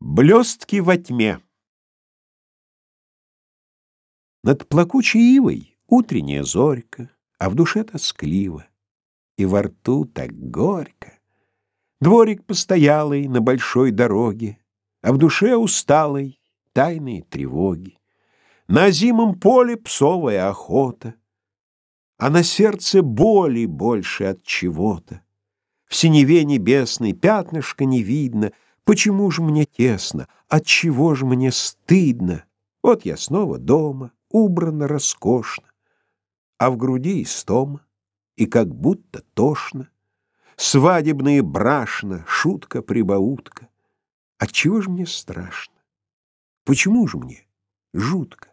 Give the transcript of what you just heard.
Блестки во тьме. Над плакучей ивой утренняя зорька, А в душе тоскливо, и во рту так горько. Дворик постоялый на большой дороге, А в душе усталой тайные тревоги. На зимом поле псовая охота, А на сердце боли больше от чего-то. В синеве небесной пятнышко не видно — Почему же мне тесно? От чего же мне стыдно? Вот я снова дома, убрано роскошно, а в груди истома, и как будто тошно. Свадебные брашно, шутка-прибаутка. От чего же мне страшно? Почему же мне жутко?